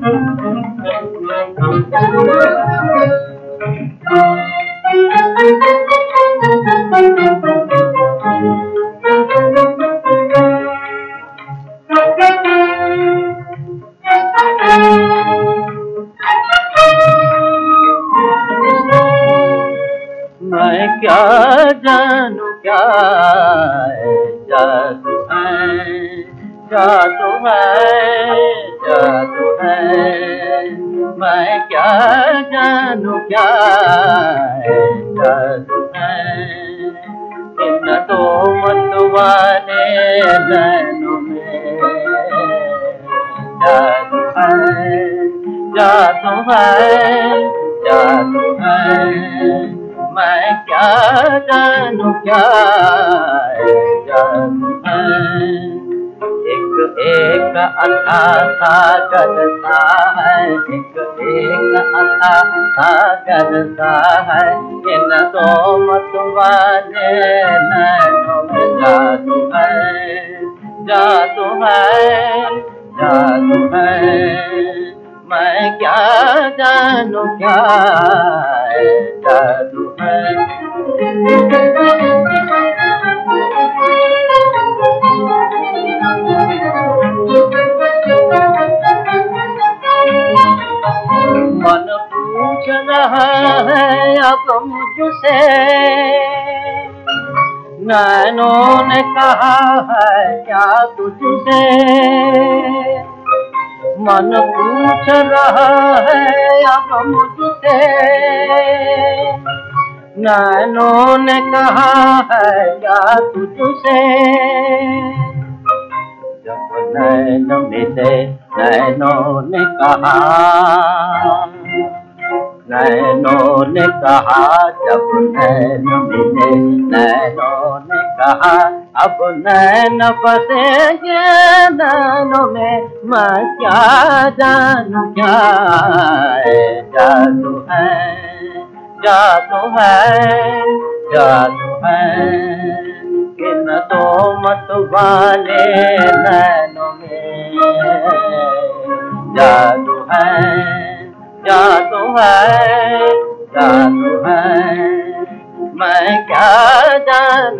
मैं क्या जानू क्या जादू है जादू है जादू है। मैं क्या जानू क्या जादू है। इन दो मतवाले नैनों में जादू है जादू है, जादू क्या जानू क्या जानू है। एक एक अथा सागर सा है। एक एक अथा सागर सा है। इन दो मत वाले नैनों में जादू है। जादू है जादू है। मैं क्या जानू क्या जादू मन पूछ रहा है अब मुझसे। नैनों ने कहा है, क्या तुझसे? मन पूछ रहा है, अब मुझसे। नैनों ने कहा है क्या तुझसे? जब नैन मिले नैनों ने कहा, नैनों ने कहा, जब नैन मिले नैनों ने कहा, अब नैन बसेंगे नैनों में, मैं क्या जानू क्या जादू है? जादू है जादू है। किन दो मत वाले नैनों में। जादू है जादू है जादू है। मैं क्या जानू